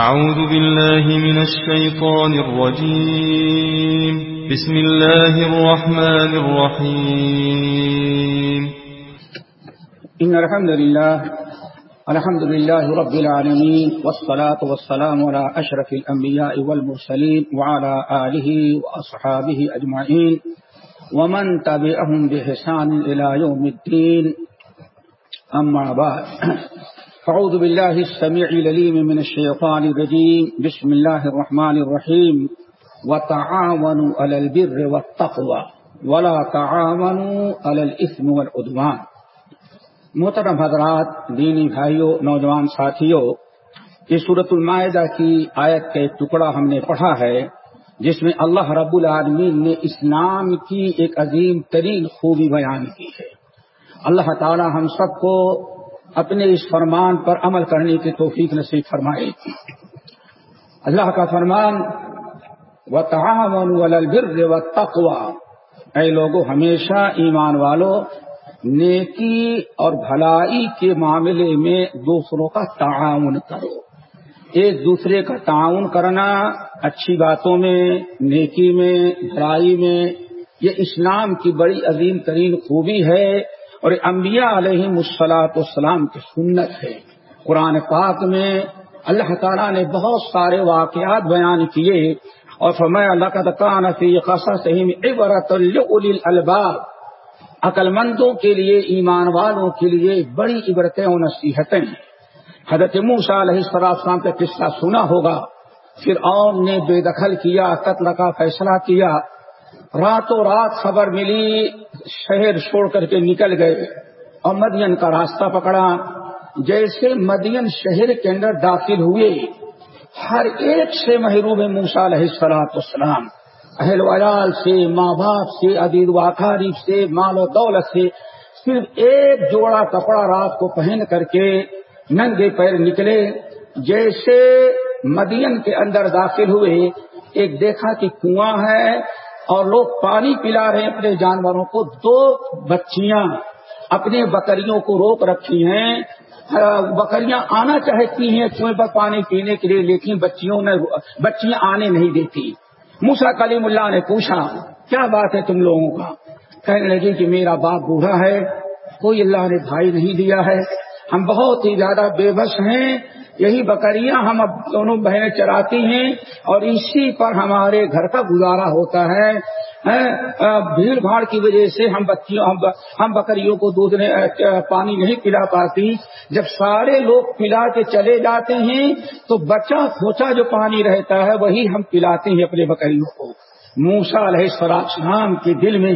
أعوذ بالله من الشيطان الرجيم. بسم الله الرحمن الرحيم. إن الحمد لله الحمد لله رب العالمين، والصلاة والسلام على أشرف الأنبياء والمرسلين وعلى آله وأصحابه أجمعين. ومن تبعهم بحسان إلى يوم الدين. أما بعد. فعوذ بالله السميع العليم من الشيطان الرجيم. بسم الله الرحمن الرحيم. وتعاونوا على البر والتقوى. ولا تعاونوا على الإثم والعدوان. محترم حضرات، دینی بھائیوں نوجوان ساتھیوں یہ صورت المائدہ کی آیت کا ایک ٹکڑا ہم نے پڑھا ہے، جس میں اللہ رب العالمین نے اسلام کی ایک عظیم ترین خوبی بیان کی ہے۔ اللہ تعالی ہم سب کو اپنے اس فرمان پر عمل کرنے کی توفیق نصیب فرمائے اللہ کا فرمان و تعاون البر و تقوا اے لوگوں ہمیشہ ایمان والوں نیکی اور بھلائی کے معاملے میں دوسروں کا تعاون کرو۔ ایک دوسرے کا تعاون کرنا اچھی باتوں میں، نیکی میں، بھلائی میں، یہ اسلام کی بڑی عظیم ترین خوبی ہے۔ اور انبیاء علیہ مسلاط والسلام کی سنت ہے۔ قرآن پاک میں اللہ تعالیٰ نے بہت سارے واقعات بیان کیے اور فرمایا اللہ فی عبرت الباب عقل مندوں کے لیے، ایمان والوں کے لیے بڑی عبرتیں اور نصیحتیں۔ حضرت موسا علیہ السلام کا قصہ سنا ہوگا۔ پھر اور نے بے دخل کیا، قتل کا فیصلہ کیا۔ راتوں رات خبر ملی، شہر چھوڑ کر کے نکل گئے اور مدین کا راستہ پکڑا۔ جیسے مدین شہر کے اندر داخل ہوئے، ہر ایک سے محروم موسا علیہ السلاط اسلام اہل ویال سے، ماں باپ سے عدید و اقارب سے، مال و دولت سے، صرف ایک جوڑا کپڑا رات کو پہن کر کے ننگے پیر نکلے۔ جیسے مدین کے اندر داخل ہوئے، ایک دیکھا کہ کنواں ہے اور لوگ پانی پلا رہے ہیں اپنے جانوروں کو، دو بچیاں اپنے بکریوں کو روک رکھی ہیں۔ بکریاں آنا چاہتی ہیں کنویں پر پانی پینے کے لیے، لیکن بچیوں نے، بچیاں آنے نہیں دیتی۔ موسا کلیم اللہ نے پوچھا، کیا بات ہے تم لوگوں کا؟ کہنے لگی کہ میرا باپ بوڑھا ہے، کوئی اللہ نے بھائی نہیں دیا ہے۔ ہم بہت ہی زیادہ بے بس ہیں۔ یہی بکریاں ہم اب دونوں بہنیں چراتی ہیں اور اسی پر ہمارے گھر کا گزارا ہوتا ہے۔ بھیڑ بھاڑ کی وجہ سے ہم بچیوں ہم بکریوں کو دودھ پانی نہیں پلا پاتی۔ جب سارے لوگ پلا کے چلے جاتے ہیں تو بچا کھوچا جو پانی رہتا ہے وہی ہم پلاتے ہیں اپنے بکریوں کو۔ موسا علیہ السلام کے دل میں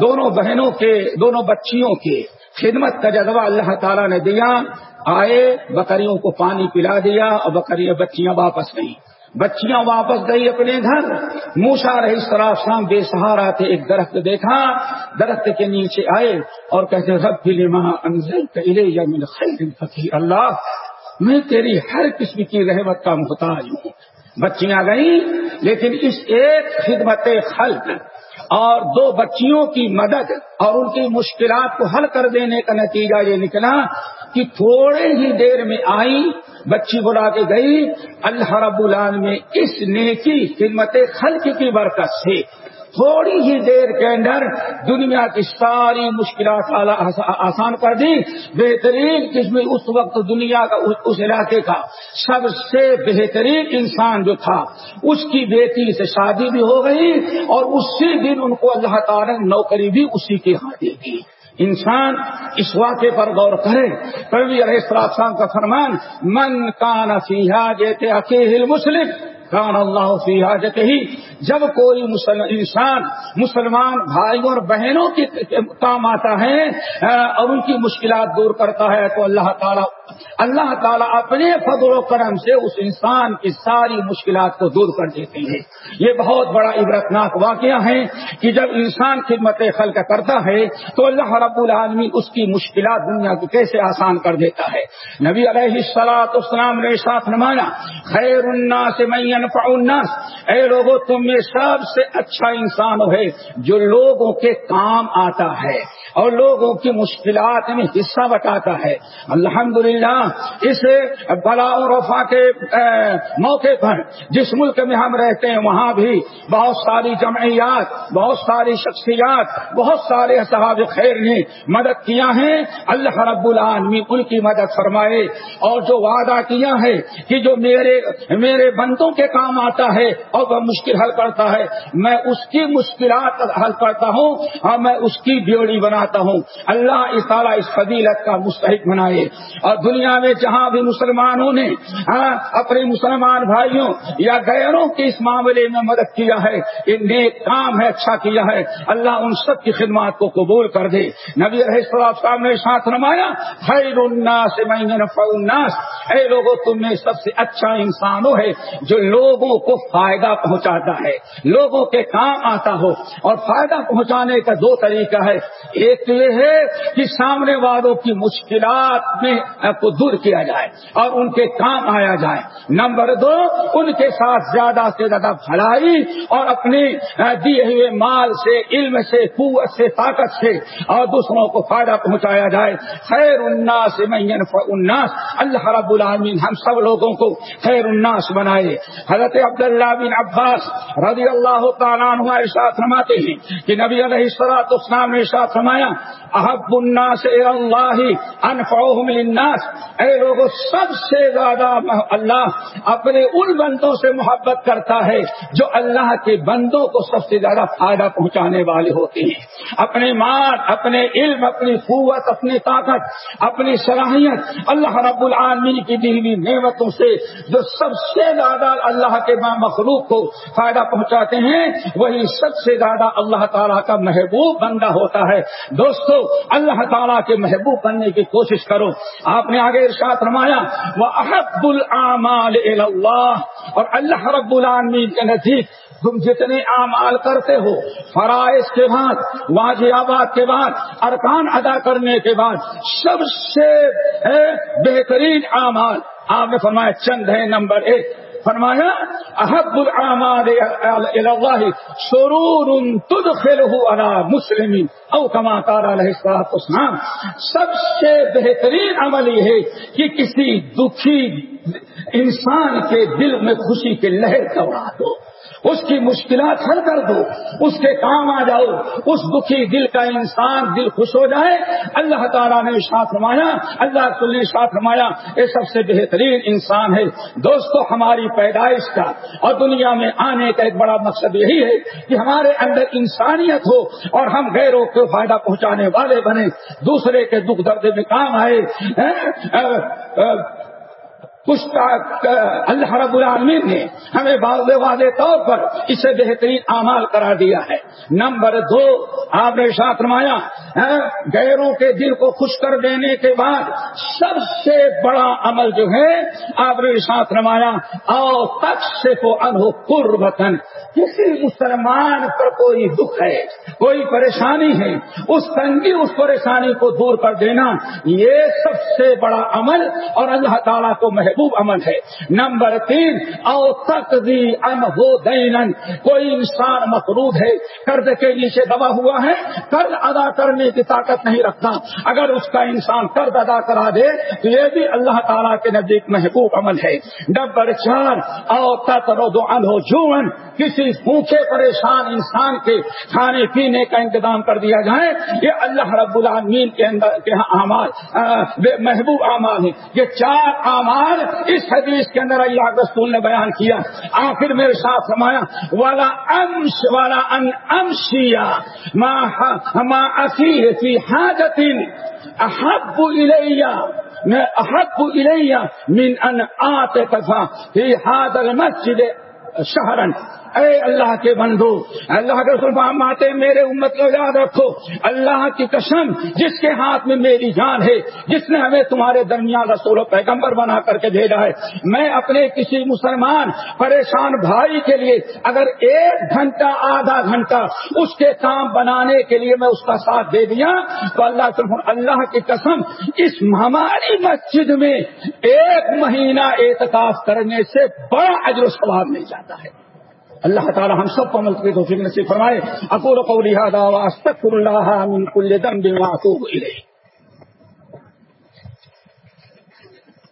دونوں بہنوں کے، دونوں بچیوں کے خدمت کا جذبہ اللہ تعالیٰ نے دیا۔ آئے، بکریوں کو پانی پلا دیا اور بکریاں بچیاں واپس گئی بچیاں واپس گئی اپنے گھر۔ موسا رہی سراب شام بے سہارا تھے، ایک درخت دیکھا۔ درخت کے نیچے آئے اور کہتے رب یا من خیر فقیر اللہ۔ میں تیری ہر قسم کی رحمت کا محتاج ہوں۔ بچیاں گئیں، لیکن اس ایک خدمت خلق اور دو بچیوں کی مدد اور ان کی مشکلات کو حل کر دینے کا نتیجہ یہ نکلا کہ تھوڑے ہی دیر میں آئی، بچی بلا کے گئی، اللہ رب العالمین میں اس نیکی، خدمت خلق کی برکت سے تھوڑی ہی دیر کے اندر دنیا کی ساری مشکلات آسان کر دی۔ بہترین قسم اس وقت دنیا کا اس علاقے کا سب سے بہترین انسان جو تھا، اس کی بیٹی سے شادی بھی ہو گئی اور اسی دن ان کو اللہ تعالی نوکری بھی اسی کے ہاں دے دی۔ انسان اس واقعے پر غور کرے۔ کبھی علیہ السلام کا فرمان، من کان فیحا جیتے اکیل مسلم کان اللہ فی حاجت ہی جب کوئی انسان مسلمان بھائیوں اور بہنوں کے کام آتا ہے اور ان کی مشکلات دور کرتا ہے، تو اللہ تعالیٰ اللہ تعالیٰ اپنے فضل و کرم سے اس انسان کی ساری مشکلات کو دور کر دیتے ہیں۔ یہ بہت بڑا عبرتناک واقعہ ہے کہ جب انسان خدمت خلق کرتا ہے تو اللہ رب العالمین اس کی مشکلات دنیا کی کیسے آسان کر دیتا ہے۔ نبی علیہ السلاط اسلام نے ساتھ نمایا خیر الناس ينفع الناس۔ اے لوگوں تم میں سب سے اچھا انسان ہے جو لوگوں کے کام آتا ہے اور لوگوں کی مشکلات میں حصہ بتاتا ہے۔ الحمدللہ اللہ اس بلا اور کے موقع پر جس ملک میں ہم رہتے ہیں، وہاں بھی بہت ساری جمعیات، بہت ساری شخصیات، بہت سارے صحاب خیر نے مدد کیا ہے اللہ رب العالمین ان کی مدد فرمائے۔ اور جو وعدہ کیا ہے کہ جو میرے میرے بندوں کے کام آتا ہے، اور وہ مشکل حل کرتا ہے، میں اس کی مشکلات حل کرتا ہوں، اور میں اس کی بیوڑی بناتا ہوں۔ اللہ اس تعالیٰ اس فضیلت کا مستحق بنائے۔ اور دنیا میں جہاں بھی مسلمانوں نے ہاں، اپنے مسلمان بھائیوں یا غیروں کے اس معاملے میں مدد کیا ہے یہ نیک کام ہے اچھا کیا ہے، اللہ ان سب کی خدمات کو قبول کر دے۔ نبی صاحب نے ساتھ نمایا خیر الناس الناس۔ اے لوگوں تم میں سب سے اچھا انسان ہے جو لوگوں کو فائدہ پہنچاتا ہے۔ لوگوں کے کام آتا ہو اور فائدہ پہنچانے کا دو طریقہ ہے۔ ایک تو یہ ہے کہ سامنے والوں کی مشکلات میں کو دور کیا جائے اور ان کے کام آیا جائے۔ نمبر دو، ان کے ساتھ زیادہ سے زیادہ بھلائی اور اپنے دیے ہوئے مال سے، علم سے، قوت سے، طاقت سے اور دوسروں کو فائدہ پہنچایا جائے۔ خیر الناس سے اناس اللہ رب العالمین ہم سب لوگوں کو خیر الناس بنائے۔ حضرت عبداللہ بن عباس رضی اللہ تعالیٰ ارشاد فرماتے ہیں کہ نبی علیہ السلاط اسلام نے ارشاد فرمایا، احب الناس اللہ انفعهم للناس۔ اے لوگوں سب سے زیادہ اللہ اپنے ان بندوں سے محبت کرتا ہے جو اللہ کے بندوں کو سب سے زیادہ فائدہ پہنچانے والے ہوتے ہیں۔ اپنے مال، اپنے علم، اپنی قوت، اپنی طاقت، اپنی صلاحیت، اللہ رب العالمین کی دی ہوئی نعمتوں سے جو سب سے زیادہ اللہ کے مخلوق کو فائدہ پہنچاتے ہیں، وہی سب سے زیادہ اللہ تعالیٰ کا محبوب بندہ ہوتا ہے۔ دوستو، اللہ تعالیٰ کے محبوب بننے کی کوشش کرو۔ آپ نے آگے ارشاد رمایا وہ احب العمال اللہ اور اللہ رب العالمین کے نزدیک تم جتنے اعمال کرتے ہو، فرائض کے بعد، واجبات کے بعد، ارکان ادا کرنے کے بعد، سب سے بہترین اعمال، آپ نے فرمایا چند ہے نمبر ایک فرمایا، احب العماد اللہ سرور تدخله على مسلم. او کما تارا علیہ السلام سب سے بہترین عمل یہ ہے کہ کسی دکھی انسان کے دل میں خوشی کی لہر دوڑا دو. اس کی مشکلات حل کر دو، اس کے کام آ جاؤ، اس دکھی دل کا انسان دل خوش ہو جائے۔ اللہ تعالیٰ نے ساتھ رمایا اللہ نے ساتھ رمایا یہ سب سے بہترین انسان ہے۔ دوستو، ہماری پیدائش کا اور دنیا میں آنے کا ایک بڑا مقصد یہی ہے کہ ہمارے اندر انسانیت ہو اور ہم غیروں کو فائدہ پہنچانے والے بنے دوسرے کے دکھ درد میں کام آئے ہاں، کچھ اللہ رب العالمین نے ہمیں واضح طور پر اسے بہترین اعمال کرا دیا ہے۔ نمبر دو، آپ نے ساتھ رمایا ہاں، غیروں کے دل کو خوش کر دینے کے بعد سب سے بڑا عمل جو ہے، آپ نے ساتھ رمایا او تک سے کو انہو قربتن کسی مسلمان پر کوئی دکھ ہے، کوئی پریشانی ہے، اس تنگی، اس پریشانی کو دور کر دینا، یہ سب سے بڑا عمل اور اللہ تعالیٰ کو محبوب عمل ہے۔ نمبر تین، او تقدی ان ہو کوئی انسان مقروض ہے، قرض کے نیچے دبا ہوا ہے، قرض ادا کرنے کی طاقت نہیں رکھتا۔ اگر اس کا انسان قرض ادا کرا دے، تو یہ بھی اللہ تعالیٰ کے نزدیک محبوب عمل ہے۔ نمبر چار، او تک رو ان ہو جون کسی بھوکے پریشان انسان کے کھانے پینے کا انتظام کر دیا جائے، یہ اللہ رب العالمین کے اندر کے اعمال محبوب اعمال ہے یہ چار اعمال اس حدیث کے اندر اللہ رسول نے بیان کیا۔ آخر میرے ساتھ سمایا والا امش والا ان امشیا ما اسی فی حاجت احب الیہ میں احب الیہ من ان آتے تفا فی حاضر مسجد شہرن اے اللہ کے بندو، اللہ کے سلفام آتے میرے امت کو یاد رکھو، اللہ کی قسم، جس کے ہاتھ میں میری جان ہے، جس نے ہمیں تمہارے درمیان رسول و پیغمبر بنا کر کے بھیجا ہے، میں اپنے کسی مسلمان، پریشان بھائی کے لیے اگر ایک گھنٹہ، آدھا گھنٹہ اس کے کام بنانے کے لیے میں اس کا ساتھ دے دیا، تو اللہ اللہ کی قسم، اس ہماری مسجد میں ایک مہینہ اعتکاف کرنے سے بڑا اجر و ثواب مل جاتا ہے۔ اللہ تعالی ہم سب کو عمل کی توفیق نصیب فرمائے۔ اقول قولی هذا واستغفر الله من كل ذنب واتوب الیہ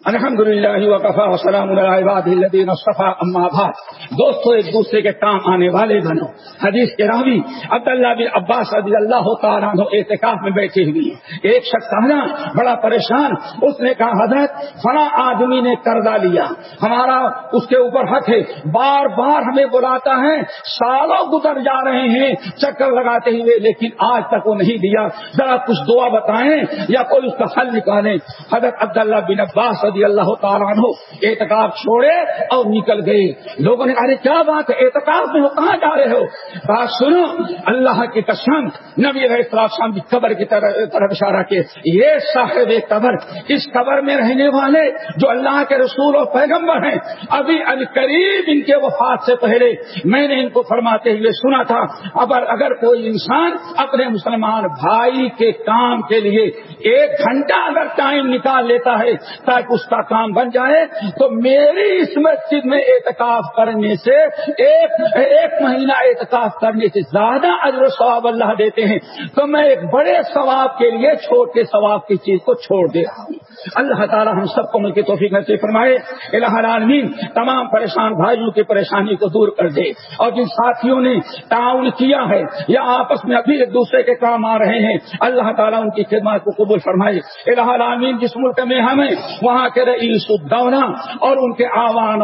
الحمد للہ وقفا وسلام الدین صفا اما بعد۔ دوستوں ایک دوسرے کے کام آنے والے بنو۔ حدیث کے راوی، عبداللہ بن عباس رضی اللہ تعالیٰ اعتکاف میں بیٹھے ہوئی ایک شخص آنا، بڑا پریشان۔ اس نے کہا، حضرت، فلاں آدمی نے قرضہ لیا۔ ہمارا اس کے اوپر حق ہے۔ بار بار ہمیں بلاتا ہے۔ سالوں گزر جا رہے ہیں، چکر لگاتے ہوئے، لیکن آج تک وہ نہیں دیا۔ ذرا کچھ دعا بتائیں یا کوئی اس کا حل نکالیں۔ حضرت عبداللہ بن عباس رضی اللہ تعالیٰ عنہ اعتکاف چھوڑے اور نکل گئے۔ لوگوں نے کہا کیا بات ہے؟ اعتکاف میں ہو کہاں جا رہے ہو؟ بات سنو، اللہ کی قسم، نبی علیہ السلام کی قبر کی طرف اشارہ کے یہ صاحب قبر، اس قبر میں رہنے والے جو اللہ کے رسول اور پیغمبر ہیں، ابھی القریب ان کے وفات سے پہلے میں نے ان کو فرماتے ہوئے سنا تھا۔ اگر اگر کوئی انسان اپنے مسلمان بھائی کے کام کے لیے ایک گھنٹہ اگر ٹائم نکال لیتا ہے، تاکہ اس کا کام بن جائے تو میری اس مسجد میں اعتکاف کرنے سے ایک ایک مہینہ اعتکاف کرنے سے زیادہ اجر و ثواب اللہ دیتے ہیں۔ تو میں ایک بڑے ثواب کے لیے چھوٹے ثواب کی چیز کو چھوڑ دے رہا ہوں۔ اللہ تعالیٰ ہم سب کو مل کے توفیق نصیب فرمائے۔ الہ العالمین، تمام پریشان بھائیوں کی پریشانی کو دور کر دے۔ اور جن ساتھیوں نے تعاون کیا ہے یا آپس میں ابھی ایک دوسرے کے کام آ رہے ہیں، اللہ تعالیٰ ان کی خدمات کو قبول فرمائے۔ الہ العالمین، جس ملک میں ہمیں وہاں کے رئیس الدولہ اور ان کے آوان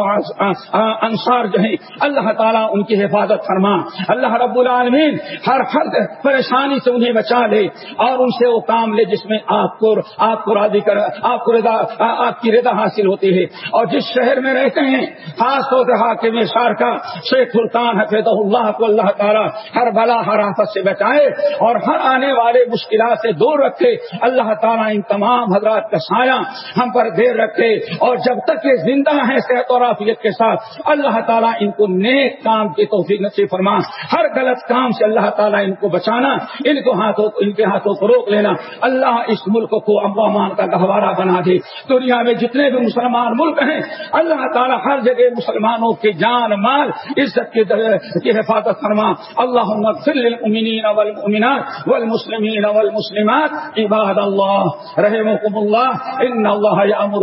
انصار جو ہیں، اللہ تعالیٰ ان کی حفاظت فرما۔ اللہ رب العالمین ہر ہر پریشانی سے انہیں بچا لے اور ان سے وہ کام لے جس میں آپ کو آپ کو راضی کر آپ کو رضا آپ کی رضا حاصل ہوتی ہے۔ اور جس شہر میں رہتے ہیں، خاص طور سے حاکم شار کا شیخ سلطان حفیظ اللہ کو اللہ تعالیٰ ہر بلا ہر آفت سے بچائے اور ہر آنے والے مشکلات سے دور رکھے۔ اللہ تعالیٰ ان تمام حضرات کا سایہ ہم پر دیر رکھے اور جب تک یہ زندہ ہے صحت اور عافیت کے ساتھ، اللہ تعالیٰ ان کو نیک کام کی توفیق نصیب فرما۔ ہر غلط کام سے اللہ تعالیٰ ان کو بچانا، ان کو ہاتھوں، ان کے ہاتھوں کو روک لینا۔ اللہ اس ملک کو امبامان کا گہوارہ بنا دے۔ دنیا میں جتنے بھی مسلمان ملک ہیں، اللہ تعالیٰ ہر جگہ مسلمانوں کے جان، مال، عزت کی حفاظت فرما۔ اللہ للمؤمنین والمؤمنات والمسلمین والمسلمات، عباد اللہ رحمكم اللہ، ان اللہ یامر